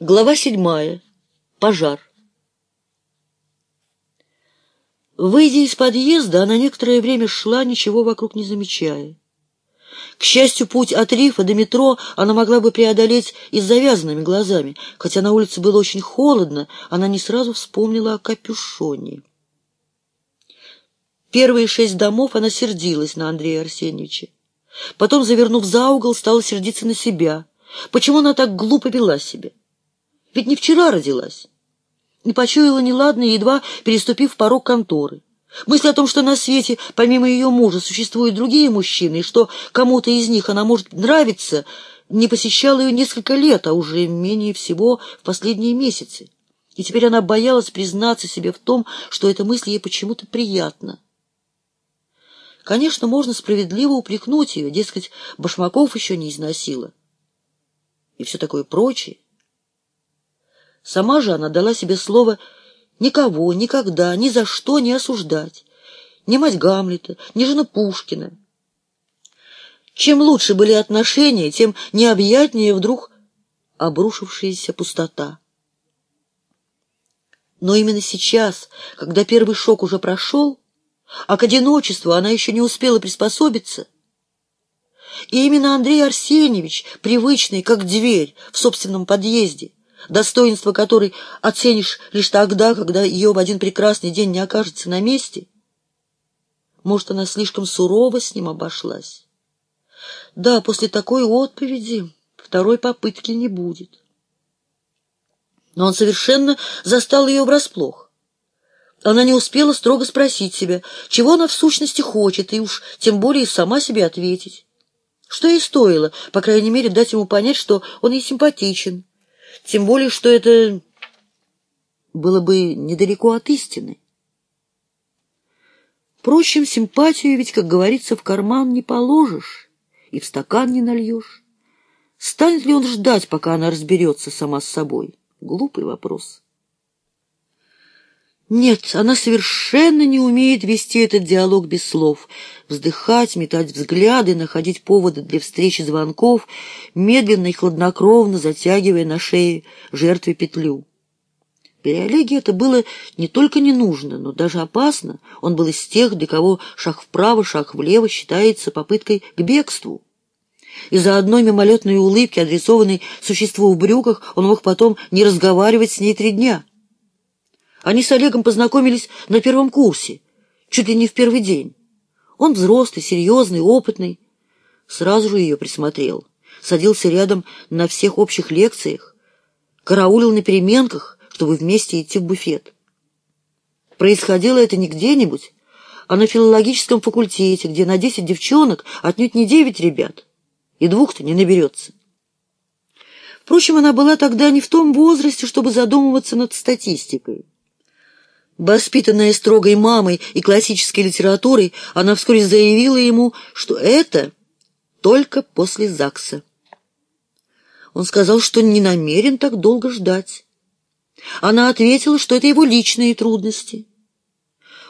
Глава седьмая. Пожар. Выйдя из подъезда, она некоторое время шла, ничего вокруг не замечая. К счастью, путь от рифа до метро она могла бы преодолеть и с завязанными глазами. Хотя на улице было очень холодно, она не сразу вспомнила о капюшоне. Первые шесть домов она сердилась на Андрея Арсеньевича. Потом, завернув за угол, стала сердиться на себя. Почему она так глупо вела себя? Ведь не вчера родилась. Не почуяла неладное, едва переступив порог конторы. Мысль о том, что на свете, помимо ее мужа, существуют другие мужчины, и что кому-то из них она может нравиться, не посещала ее несколько лет, а уже менее всего в последние месяцы. И теперь она боялась признаться себе в том, что эта мысль ей почему-то приятна. Конечно, можно справедливо упрекнуть ее, дескать, башмаков еще не износила. И все такое прочее. Сама же она дала себе слово никого, никогда, ни за что не осуждать. Ни мать Гамлета, ни жена Пушкина. Чем лучше были отношения, тем необъятнее вдруг обрушившаяся пустота. Но именно сейчас, когда первый шок уже прошел, а к одиночеству она еще не успела приспособиться, и именно Андрей Арсеньевич, привычный, как дверь в собственном подъезде, достоинство которой оценишь лишь тогда, когда ее в один прекрасный день не окажется на месте? Может, она слишком сурово с ним обошлась? Да, после такой отповеди второй попытки не будет. Но он совершенно застал ее врасплох. Она не успела строго спросить себя, чего она в сущности хочет, и уж тем более сама себе ответить. Что ей стоило, по крайней мере, дать ему понять, что он ей симпатичен, тем более, что это было бы недалеко от истины. Впрочем, симпатию ведь, как говорится, в карман не положишь и в стакан не нальешь. Станет ли он ждать, пока она разберется сама с собой? Глупый вопрос. Нет, она совершенно не умеет вести этот диалог без слов. Вздыхать, метать взгляды, находить поводы для встречи звонков, медленно и хладнокровно затягивая на шее жертве петлю. При Олеге это было не только не нужно, но даже опасно. Он был из тех, для кого шаг вправо, шаг влево считается попыткой к бегству. Из-за одной мимолетной улыбки, адресованной существу в брюках, он мог потом не разговаривать с ней три дня. Они с Олегом познакомились на первом курсе, чуть ли не в первый день. Он взрослый, серьезный, опытный. Сразу же ее присмотрел. Садился рядом на всех общих лекциях, караулил на переменках, чтобы вместе идти в буфет. Происходило это не где-нибудь, а на филологическом факультете, где на десять девчонок отнюдь не девять ребят, и двух-то не наберется. Впрочем, она была тогда не в том возрасте, чтобы задумываться над статистикой. Воспитанная строгой мамой и классической литературой, она вскоре заявила ему, что это только после ЗАГСа. Он сказал, что не намерен так долго ждать. Она ответила, что это его личные трудности.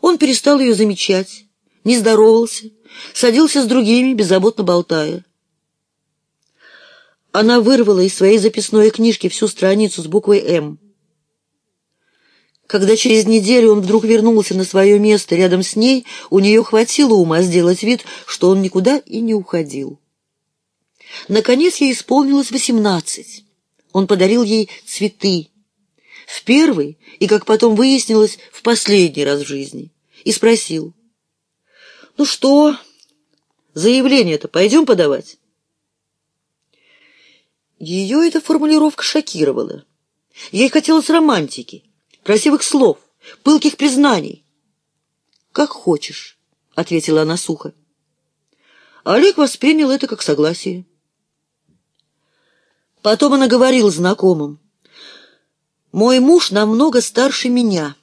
Он перестал ее замечать, не здоровался, садился с другими, беззаботно болтая. Она вырвала из своей записной книжки всю страницу с буквой «М». Когда через неделю он вдруг вернулся на свое место рядом с ней, у нее хватило ума сделать вид, что он никуда и не уходил. Наконец ей исполнилось восемнадцать. Он подарил ей цветы. В первый и, как потом выяснилось, в последний раз в жизни. И спросил. «Ну что, заявление-то пойдем подавать?» Ее эта формулировка шокировала. Ей хотелось романтики красивых слов, пылких признаний. «Как хочешь», — ответила она сухо. Олег воспринял это как согласие. Потом она говорила знакомым. «Мой муж намного старше меня».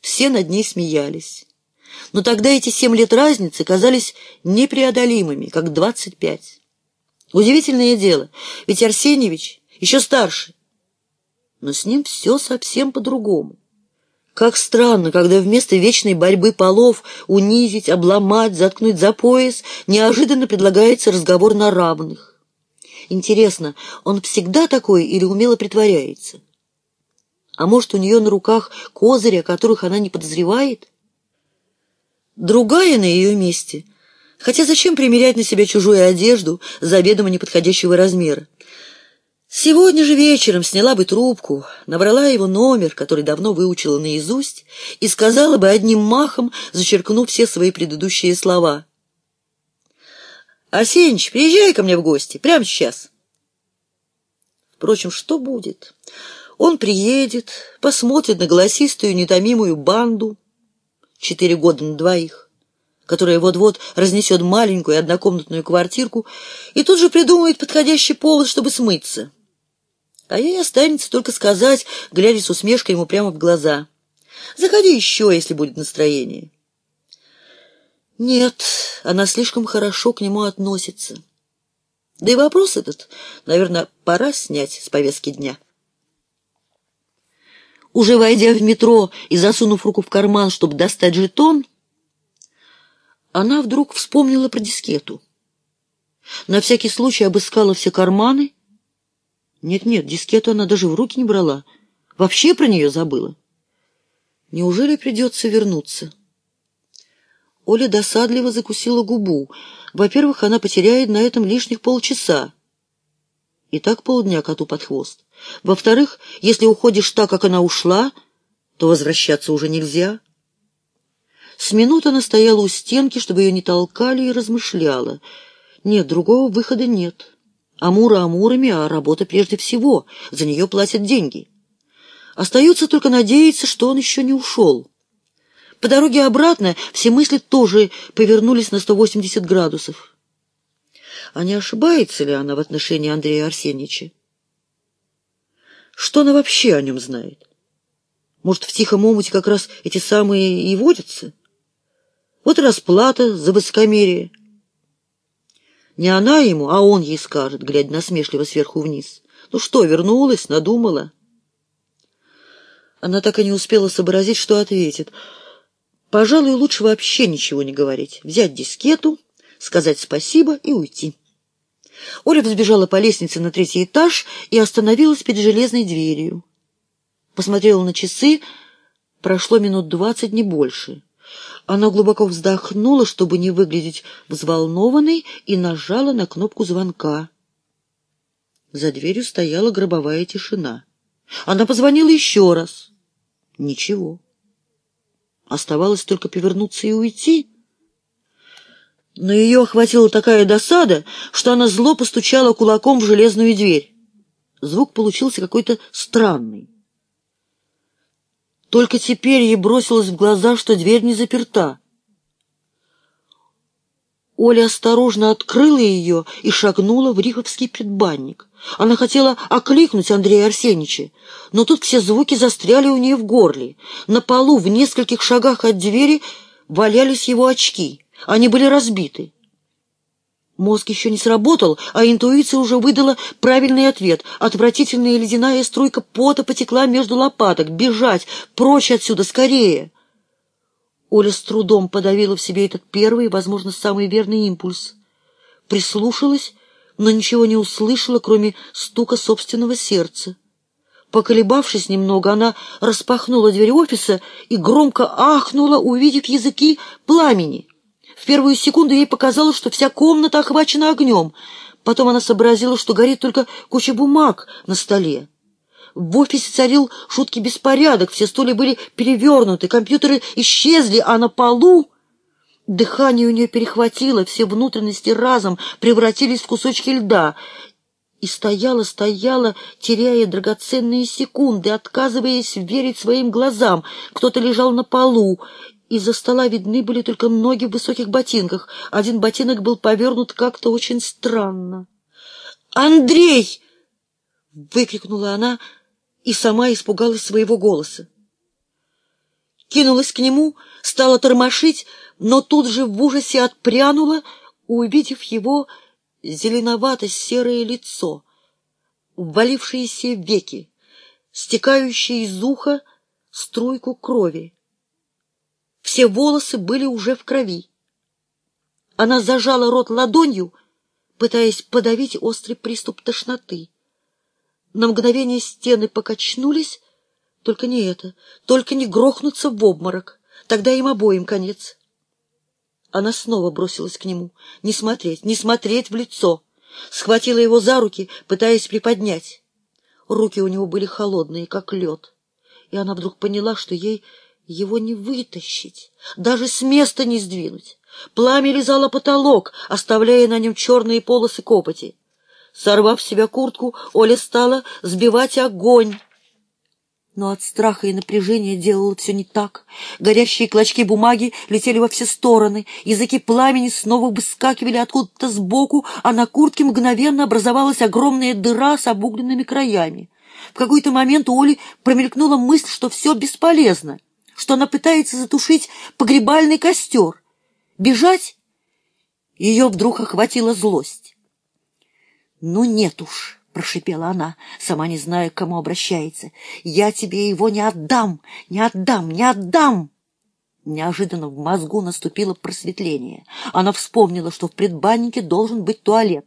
Все над ней смеялись. Но тогда эти семь лет разницы казались непреодолимыми, как двадцать пять. Удивительное дело, ведь Арсеньевич еще старше, но с ним все совсем по-другому. Как странно, когда вместо вечной борьбы полов унизить, обломать, заткнуть за пояс, неожиданно предлагается разговор на равных. Интересно, он всегда такой или умело притворяется? А может, у нее на руках козыри, о которых она не подозревает? Другая на ее месте. Хотя зачем примерять на себя чужую одежду, заведомо неподходящего размера? Сегодня же вечером сняла бы трубку, набрала его номер, который давно выучила наизусть, и сказала бы одним махом, зачеркнув все свои предыдущие слова. «Арсеньич, приезжай ко мне в гости, прямо сейчас». Впрочем, что будет? Он приедет, посмотрит на голосистую, нетомимую банду, четыре года на двоих, которая вот-вот разнесет маленькую однокомнатную квартирку и тут же придумает подходящий повод, чтобы смыться. А ей останется только сказать, глядя с усмешкой ему прямо в глаза. «Заходи еще, если будет настроение». Нет, она слишком хорошо к нему относится. Да и вопрос этот, наверное, пора снять с повестки дня. Уже войдя в метро и засунув руку в карман, чтобы достать жетон, она вдруг вспомнила про дискету. На всякий случай обыскала все карманы нет-нет, дискету она даже в руки не брала. Вообще про нее забыла. Неужели придется вернуться? Оля досадливо закусила губу. Во-первых, она потеряет на этом лишних полчаса. И так полдня коту под хвост. Во-вторых, если уходишь так, как она ушла, то возвращаться уже нельзя. С минуты она стояла у стенки, чтобы ее не толкали, и размышляла. Нет, другого выхода нет. Амура амурами, а работа прежде всего. За нее платят деньги. Остается только надеяться, что он еще не ушел. По дороге обратно все мысли тоже повернулись на 180 градусов. А не ошибается ли она в отношении Андрея Арсеньевича? Что она вообще о нем знает? Может, в тихом омуте как раз эти самые и водятся? Вот расплата за высокомерие. Не она ему, а он ей скажет, глядя насмешливо сверху вниз. Ну что, вернулась, надумала? Она так и не успела сообразить, что ответит. Пожалуй, лучше вообще ничего не говорить. Взять дискету, сказать спасибо и уйти. Оля взбежала по лестнице на третий этаж и остановилась перед железной дверью. Посмотрела на часы, прошло минут двадцать, не больше. Она глубоко вздохнула, чтобы не выглядеть взволнованной, и нажала на кнопку звонка. За дверью стояла гробовая тишина. Она позвонила еще раз. Ничего. Оставалось только повернуться и уйти. Но ее охватила такая досада, что она зло постучала кулаком в железную дверь. Звук получился какой-то странный. Только теперь ей бросилось в глаза, что дверь не заперта. Оля осторожно открыла ее и шагнула в Риховский предбанник. Она хотела окликнуть Андрея Арсеньевича, но тут все звуки застряли у нее в горле. На полу в нескольких шагах от двери валялись его очки. Они были разбиты. Мозг еще не сработал, а интуиция уже выдала правильный ответ. Отвратительная ледяная струйка пота потекла между лопаток. Бежать! Прочь отсюда! Скорее! Оля с трудом подавила в себе этот первый, возможно, самый верный импульс. Прислушалась, но ничего не услышала, кроме стука собственного сердца. Поколебавшись немного, она распахнула дверь офиса и громко ахнула, увидев языки пламени. В первую секунду ей показалось, что вся комната охвачена огнем. Потом она сообразила, что горит только куча бумаг на столе. В офисе царил шуткий беспорядок, все стулья были перевернуты, компьютеры исчезли, а на полу... Дыхание у нее перехватило, все внутренности разом превратились в кусочки льда. И стояла, стояла, теряя драгоценные секунды, отказываясь верить своим глазам. Кто-то лежал на полу, из-за стола видны были только ноги в высоких ботинках. Один ботинок был повернут как-то очень странно. «Андрей!» — выкрикнула она и сама испугалась своего голоса. Кинулась к нему, стала тормошить, но тут же в ужасе отпрянула, увидев его зеленовато-серое лицо, ввалившиеся веки, стекающие из уха струйку крови. Все волосы были уже в крови. Она зажала рот ладонью, пытаясь подавить острый приступ тошноты. На мгновение стены покачнулись, только не это, только не грохнуться в обморок. Тогда им обоим конец. Она снова бросилась к нему. Не смотреть, не смотреть в лицо. Схватила его за руки, пытаясь приподнять. Руки у него были холодные, как лед. И она вдруг поняла, что ей его не вытащить, даже с места не сдвинуть. Пламя лизало потолок, оставляя на нем черные полосы копоти. Сорвав себя куртку, Оля стала сбивать огонь но от страха и напряжения делала все не так. Горящие клочки бумаги летели во все стороны, языки пламени снова выскакивали откуда-то сбоку, а на куртке мгновенно образовалась огромная дыра с обугленными краями. В какой-то момент у Оли промелькнула мысль, что все бесполезно, что она пытается затушить погребальный костер. Бежать? Ее вдруг охватила злость. Ну нет уж прошипела она, сама не зная, к кому обращается. «Я тебе его не отдам! Не отдам! Не отдам!» Неожиданно в мозгу наступило просветление. Она вспомнила, что в предбаннике должен быть туалет.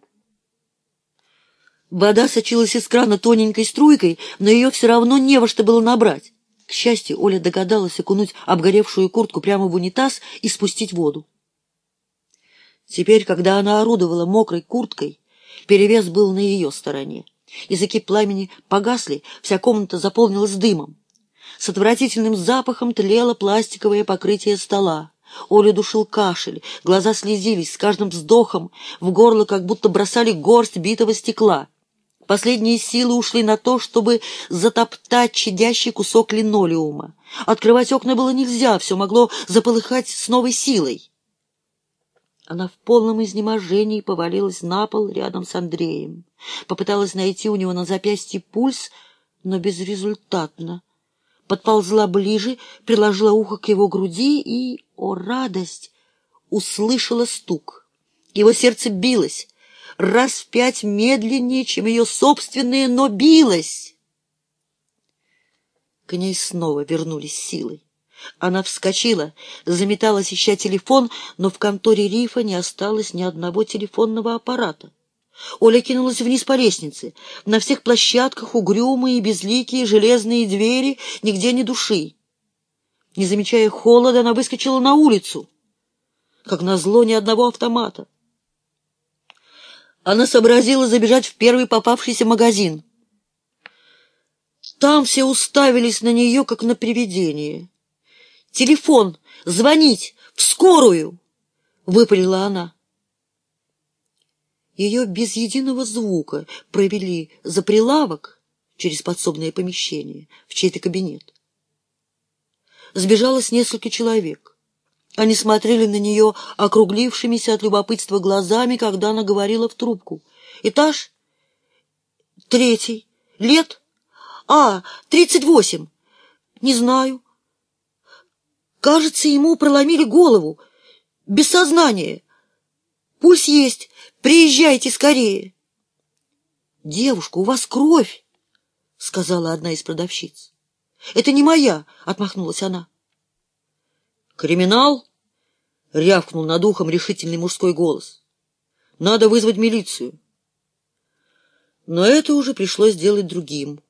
Вода сочилась из крана тоненькой струйкой, но ее все равно не во что было набрать. К счастью, Оля догадалась окунуть обгоревшую куртку прямо в унитаз и спустить воду. Теперь, когда она орудовала мокрой курткой, Перевес был на ее стороне. Языки пламени погасли, вся комната заполнилась дымом. С отвратительным запахом тлело пластиковое покрытие стола. Олю душил кашель, глаза слезились, с каждым вздохом в горло как будто бросали горсть битого стекла. Последние силы ушли на то, чтобы затоптать чадящий кусок линолеума. Открывать окна было нельзя, все могло заполыхать с новой силой. Она в полном изнеможении повалилась на пол рядом с Андреем. Попыталась найти у него на запястье пульс, но безрезультатно. Подползла ближе, приложила ухо к его груди и, о радость, услышала стук. Его сердце билось, раз в пять медленнее, чем ее собственное, но билось. К ней снова вернулись силы. Она вскочила, заметалась, ища телефон, но в конторе Рифа не осталось ни одного телефонного аппарата. Оля кинулась вниз по лестнице. На всех площадках угрюмые, безликие, железные двери, нигде ни души. Не замечая холода, она выскочила на улицу. Как назло, ни одного автомата. Она сообразила забежать в первый попавшийся магазин. Там все уставились на нее, как на привидение. Телефон! Звонить! В скорую!» — выпалила она. Ее без единого звука провели за прилавок через подсобное помещение в чей-то кабинет. Сбежалось несколько человек. Они смотрели на нее округлившимися от любопытства глазами, когда она говорила в трубку. «Этаж? Третий. Лет? А, тридцать восемь. Не знаю. Кажется, ему проломили голову. Без сознания. Пульс есть. Приезжайте скорее. «Девушка, у вас кровь!» — сказала одна из продавщиц. «Это не моя!» — отмахнулась она. «Криминал?» — рявкнул над ухом решительный мужской голос. «Надо вызвать милицию». Но это уже пришлось делать другим.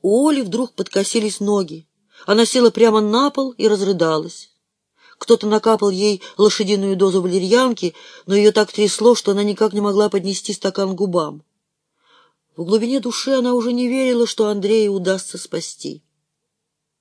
У Оли вдруг подкосились ноги. Она села прямо на пол и разрыдалась. Кто-то накапал ей лошадиную дозу валерьянки, но ее так трясло, что она никак не могла поднести стакан к губам. В глубине души она уже не верила, что Андрея удастся спасти.